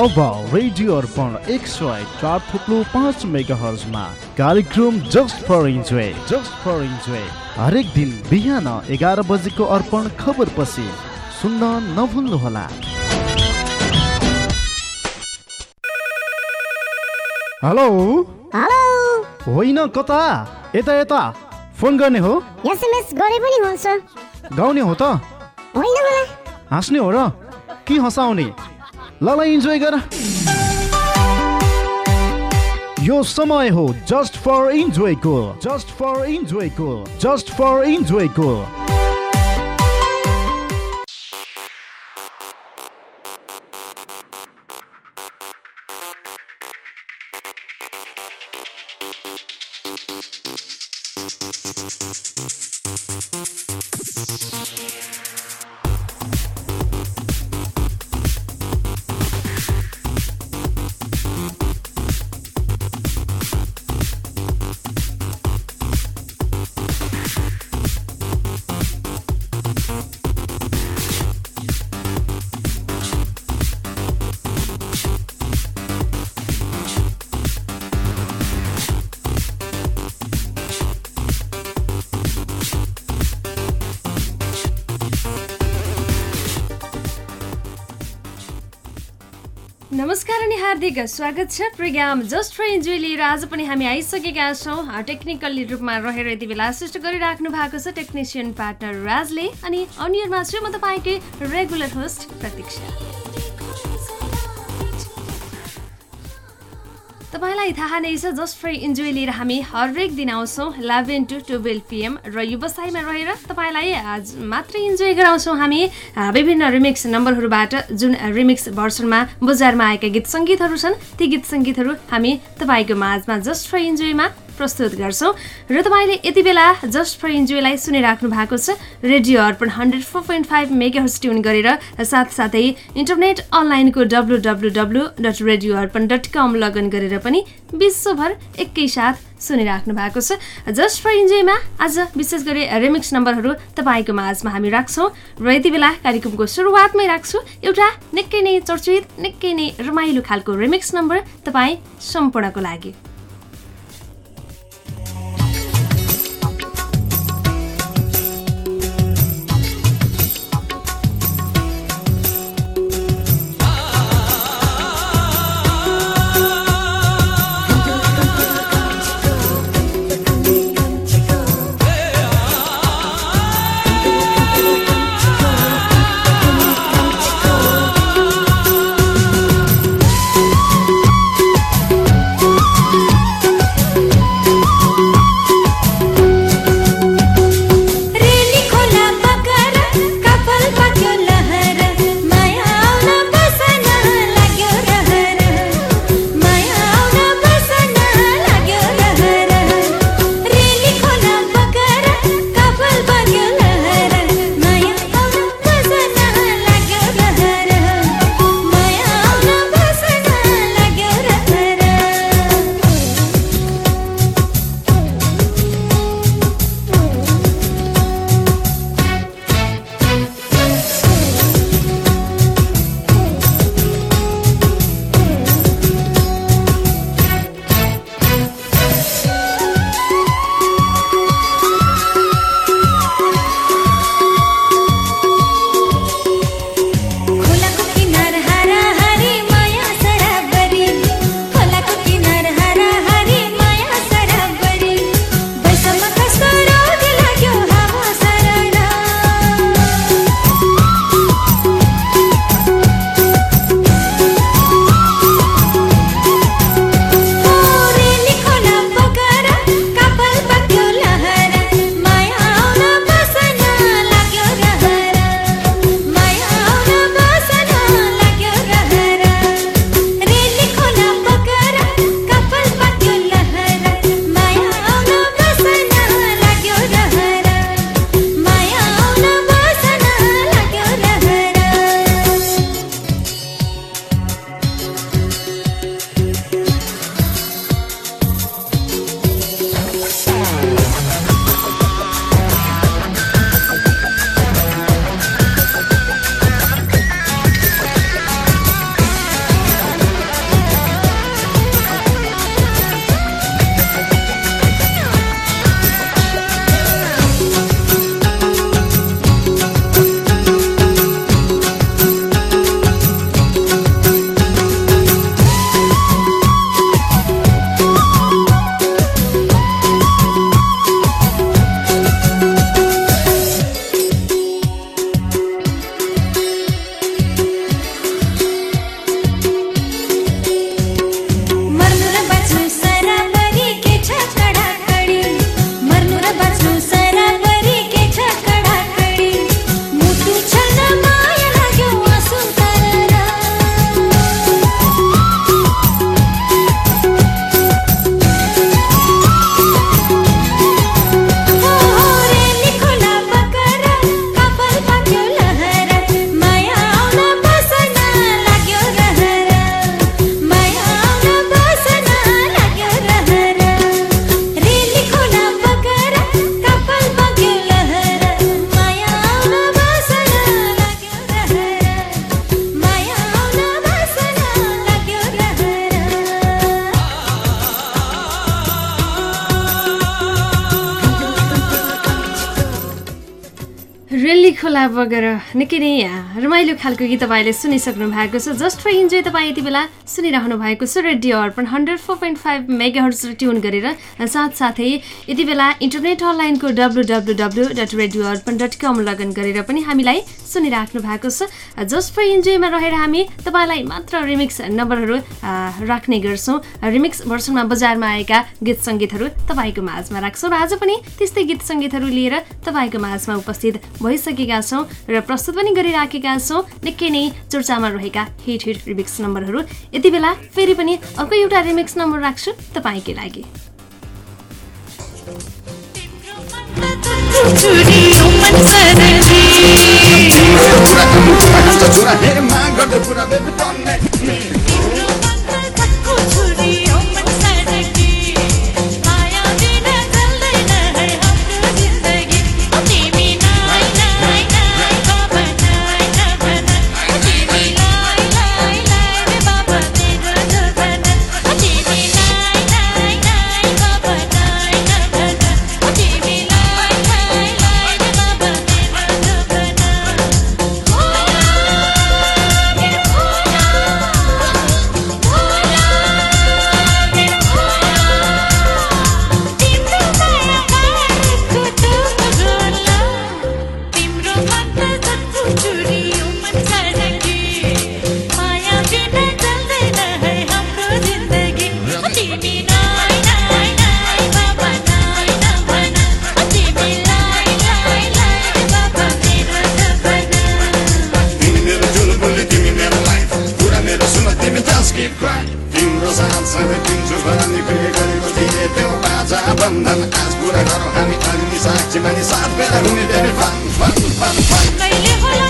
अब रेडियो अर्पण एक सय चार थुप्लो पाँच मेगा हर्जमा कार्यक्रम just for enjoy. Just for enjoy. हरेक दिन बिहान एघार बजेको अर्पण खबर पछि सुन्न नभुल्नुहोला। हेलो। हेलो। होइन कता? यता यता। फोन गर्ने हो? एसएमएस गरे पनि हुन्छ। गाउने हो त। होइन होला। हाँस्ने हो र? के हँसाउने? ल ल इन्जोय गर। यो समय हो जस्ट फर इन्जोयको जस्ट फर इन्जोयको जस्ट फर इन्जोयको नमस्कार अनि हार्दिक स्वागत छ प्रोग्राम जस्ट फर इन्जोय लिएर आज पनि हामी आइसकेका छौँ। टेक्निकली रूपमा रहेर यति बेला असिस्ट गरिराख्नु भएको छ टेक्निसियन पार्टनर राजले। अनि अनियरमा छु म तपाईँकै रेगुलर होस्ट प्रतीक्षा। तपाईँलाई थाहा नै छ जस्ट फर इन्जोय लिएर हामी हरेक दिन आउँछौँ इलेभेन टु टुवेल्भ पिएम र व्यवसायमा रहेर तपाईँलाई आज मात्रै इन्जोय गराउँछौँ हामी विभिन्न रिमिक्स नम्बरहरूबाट जुन रिमिक्स भर्सनमा बजारमा आएका गीत सङ्गीतहरू छन् ती गीत सङ्गीतहरू हामी तपाईँको माझमा जस्ट फर इन्जोयमा प्रस्तुत गर्छौँ। र तपाईँले यति बेला जस्ट फर इन्जोयलाई सुनिराख्नु भएको छ radio Arpan hundred four point five mega tune गरेर साथसाथै इन्टरनेट अनलाइनको W W W dot radio Arpan dot com login गरेर पनि विश्वभर एकैसाथ सुनिराख्नु भएको छ। जस्ट फर इन्जोयमा आज विशेष गरी रेमिक्स नम्बरहरू तपाईँको माझमा हामी राख्छौँ र यति बेला कार्यक्रमको सुरुवातमै राख्छु। एउटा निकै नै चर्चित निकै नै रमाइलो खालको रेमिक्स नम्बर तपाईँ सम्पूर्णको लागि। क्लब वगेर निकै नै रमाइलो खालको गीत तपाईँले सुनिसक्नु भएको छ। जस्ट फर इन्जोय तपाईँ यति बेला सुनिरहनु भएको छ radio Arpan hundred four point five megahertz tune गरेर साथसाथै यति बेला इन्टरनेट अनलाइनको W W W dot radio Arpan dot com login गरेर पनि हामीलाई सुनिराख्नु भएको छ। जस्ट फर इन्जोयमा रहेर हामी तपाईँलाई मात्र रिमिक्स नम्बरहरू राख्ने गर्छौँ। रिमिक्स भर्सनमा बजारमा आएका गीत सङ्गीतहरू तपाईँको माझमा राख्छौँ। र आज पनि त्यस्तै गीत सङ्गीतहरू लिएर तपाईँको माझमा उपस्थित भइसकेका छौँ। र प्रस्तुत पनि गरिराखेका छौँ निकै नै चर्चामा रहेका हिट हिट रिमिक्स नम्बरहरू यति बेला फेरि पनि अर्को एउटा रिमिक्स नम्बर राख्छु तपाईँकै लागि अनि साक्षी मानि साथ बेला हुने धेरै फन फन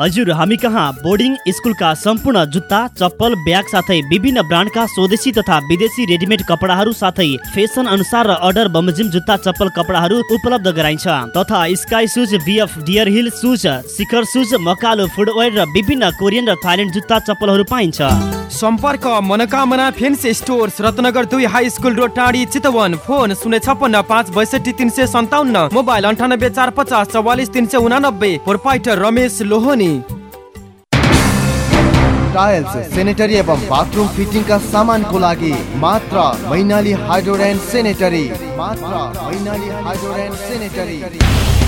हजुर हामी कहाँ? बोर्डिङ स्कुलका सम्पूर्ण जुत्ता चप्पल ब्याग साथै विभिन्न ब्रान्डका स्वदेशी तथा विदेशी रेडिमेड कपडाहरू साथै फेसन अनुसार र अर्डर बमोजिम जुत्ता चप्पल कपडाहरू उपलब्ध गराइन्छ। तथा sky shoes BF deer hill shoes Shikhar shoes Makalu footwear र विभिन्न कोरियन र थाइल्यान्ड जुत्ता चप्पलहरू पाइन्छ। सम्पर्क मनोकामना फेन्सी स्टोर्स रत्नगर दुई हाई स्कुल रोड टाढी चितवन। फोन शून्य छप्पन्न पाँच बैसठी तिन सय सन्ताउन्न। मोबाइल अन्ठानब्बे चार पचास चौवालिस तिन सय उनानब्बे। Proprietor Ramesh Lohani. Tiles sanitary एवं बाथरूम फिटिङका सामानको लागि मात्र मैनाली हाइड्रोड एन्ड सेनेटरी मात्र मैनाली हाइड्रोड एन्ड सेनेटरी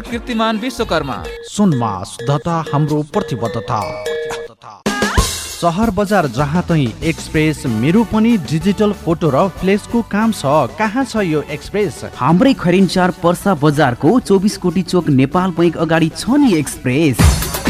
कीर्तिमान विश्वकर्मा। सुनमा शुद्धता हाम्रो प्रतिबद्धता सहर बजार जहाँ तै एक्सप्रेस मेरो पनि डिजिटल फोटो र फ्लेसको काम छ। कहाँ छ यो एक्सप्रेस? हाम्रै खरिन्चार पर्सा बजारको चौबिस कोटी चोक नेपाल बैङ्क अगाडि छ नि एक्सप्रेस।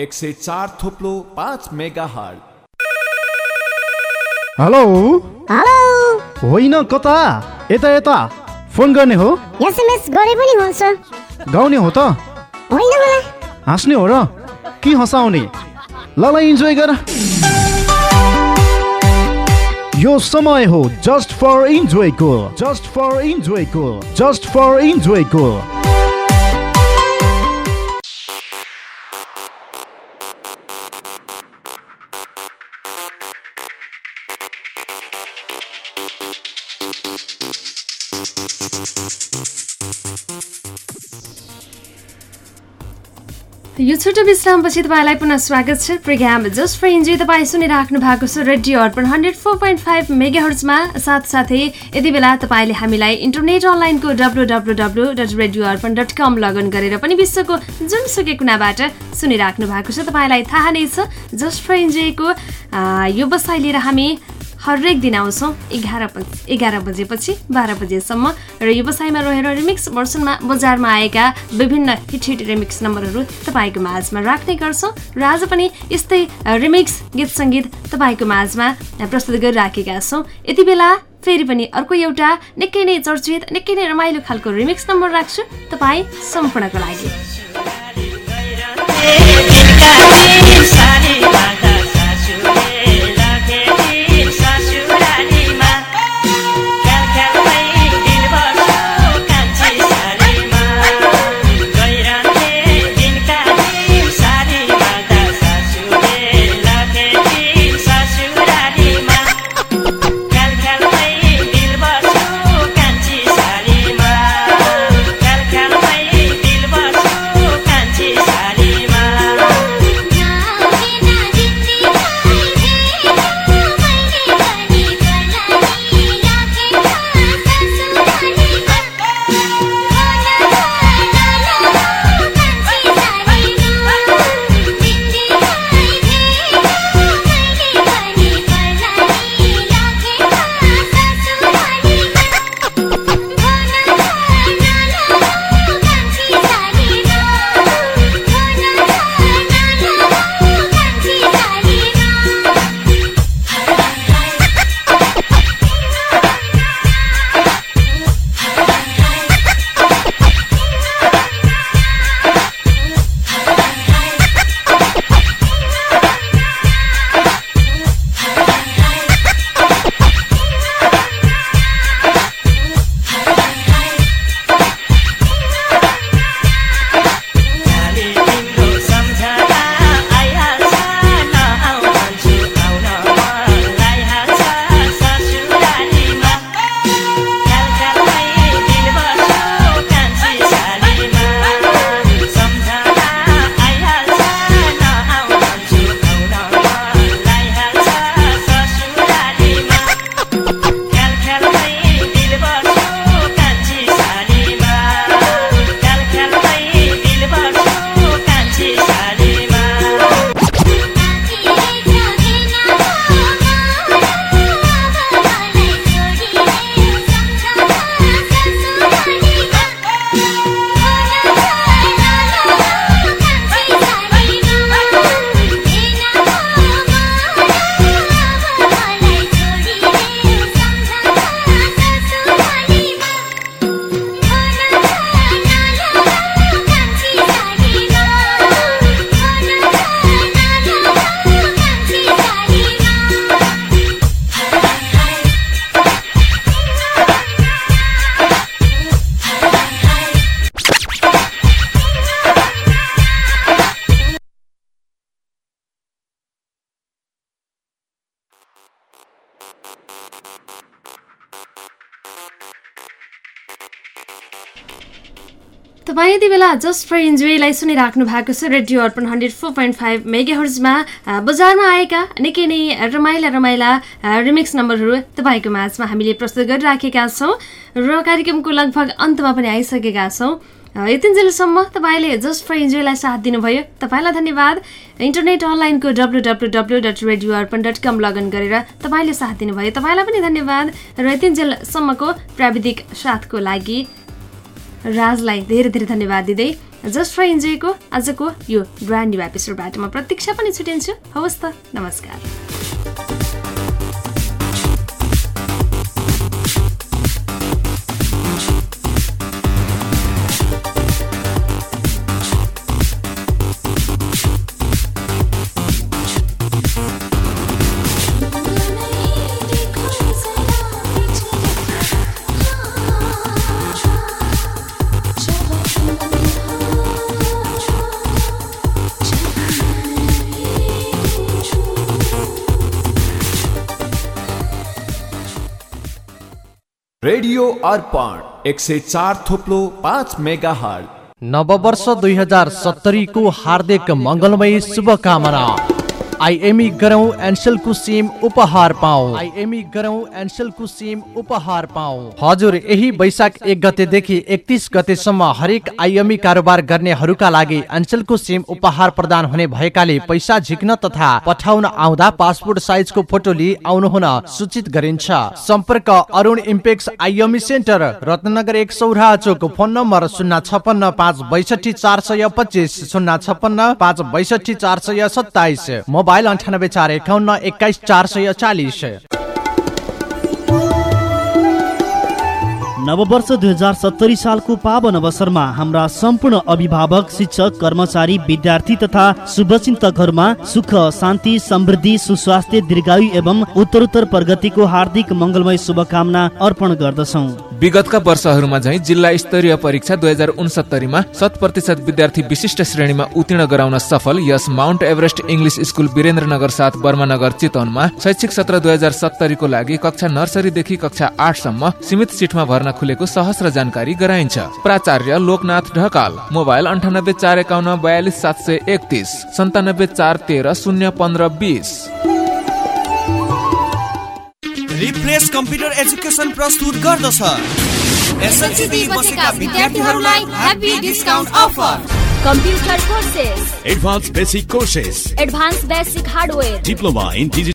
एक सय चार थोप्लो पाँच मेगा हल? हेलो? हेलो होइन कता? यता यता। फोन गर्ने हो? एसएमएस गरे पनि हुन्छ। गाउने हो त? होइन होला हाँस्ने हो र? के हँसाउने? ल ल इन्जोय गर। यो समय हो जस्ट फर इन्जोयको जस्ट फर इन्जोयको जस्ट फर इन्जोयको यो छोटो विश्रामपछि तपाईँलाई पुनः स्वागत छ। प्रोग्राम जस्ट फर इन्जोय तपाईँ सुनिराख्नु भएको छ radio Arpan hundred four point five mega हर्चमा साथसाथै यति बेला तपाईँले हामीलाई इन्टरनेट अनलाइनको W W W dot radio Arpan dot com login गरेर पनि विश्वको जुनसुकै कुनाबाट सुनिराख्नु भएको छ। तपाईँलाई थाहा नै छ जस्ट फर इन्जोयको यो बसाइ लिएर हामी हरेक दिन आउँछौँ एघार एघार बजेपछि बाह्र बजेसम्म र व्यवसायमा रहेर रिमिक्स भर्सनमा बजारमा आएका विभिन्न हिट हिट रिमिक्स नम्बरहरू तपाईँको माझमा राख्ने गर्छौँ र आज पनि यस्तै रिमिक्स गीत सङ्गीत तपाईँको माझमा प्रस्तुत गरिराखेका छौँ। यति बेला फेरि पनि अर्को एउटा निकै नै चर्चित निकै नै रमाइलो खालको रिमिक्स नम्बर राख्छु तपाईँ सम्पूर्णको लागि। यति बेला जस्ट फर इन्जोयलाई सुनिराख्नु भएको छ radio Arpan hundred four point five मेगाहर्जमा बजारमा आएका निकै नै रमाइला रमाइला रिमिक्स नम्बरहरू तपाईँको माझमा हामीले प्रस्तुत गरिराखेका छौँ र कार्यक्रमको लगभग अन्तमा पनि आइसकेका छौँ। यतिन्जेलसम्म तपाईँले जस्ट फर इन्जोयलाई साथ दिनुभयो। तपाईँलाई धन्यवाद। इन्टरनेट अनलाइनको W W W dot radio Arpan dot com login गरेर तपाईँले साथ दिनुभयो। तपाईँलाई पनि धन्यवाद। र यतिन्जेलसम्मको प्राविधिक साथको लागि राजलाई धेरै धेरै धन्यवाद दिँदै जस्ट फर इन्जोयको आजको यो ब्रान्ड न्यू एपिसोडबाट म प्रतीक्षा पनि छुटिन्छु हवस् त नमस्कार। रेडियो अर्पण एक सय चार थोप्लो पाँच मेगा हल नववर्ष दुई हजार सत्तरीको हार्दिक मङ्गलमय शुभकामना आइएमई गरौँ एनसेलको सिम उपहार पाऊ आइएमई गरौँ एनसेलको सिम उपहार पाऊ हजुर यही वैशाख एक गतेदेखि एकतिस गतेसम्म हरेक आइएमई कारोबार गर्नेहरूका लागि एनसेलको सिम उपहार प्रदान हुने भएकाले पैसा झिक्न तथा पठाउन आउँदा पासपोर्ट साइजको फोटो लिई आउनुहुन सूचित गरिन्छ। सम्पर्क Arun impex IME centre Ratnanagar एक सौरा चोक फोन नम्बर शून्य छपन्न पाँच बैसठी चार सय पच्चिस शून्य छपन्न पाँच बैसठी चार सय सत्ताइस। मोबाइल अन्ठानब्बे चार एकाउन्न एक्काइस चार सय चालिस। नववर्ष दुई हजार सत्तरी सालको पावन अवसरमा हाम्रा सम्पूर्ण अभिभावक शिक्षक कर्मचारी विद्यार्थी तथा शुभचिन्तकहरूमा सुख शान्ति समृद्धि सुस्वास्थ्य दीर्घायु एवं उत्तरोत्तर प्रगतिको हार्दिक मङ्गलमय शुभकामना अर्पण गर्दछौँ। विगतका वर्षहरूमा झैँ जिल्ला स्तरीय परीक्षा दुई हजार उनसत्तरीमा शत प्रतिशत विद्यार्थी विशिष्ट श्रेणीमा उत्तीर्ण गराउन सफल। यस mount Everest English school Birendranagar साथ बर्मानगर चितवनमा शैक्षिक सत्र दुई हजार सत्तरीको लागि कक्षा नर्सरीदेखि कक्षा आठसम्म सीमित सिटमा भर्ना खुलेको सहस्र जानकारी गराइन्छ। प्राचार्य लोकनाथ ढकाल मोबाइल अन्ठानब्बे चार एकाउन्न बयालिस सात सय एकतिस सन्तानब्बे चार तेह्र शून्य पन्ध्र बिस। रिफ्रेस कम्प्युटर एजुकेसन प्रस्तुत गर्दछ। एसएलसी बसेका विद्यार्थीहरूलाई happy discount offer computer courses advance basic courses advance basic hardware diploma in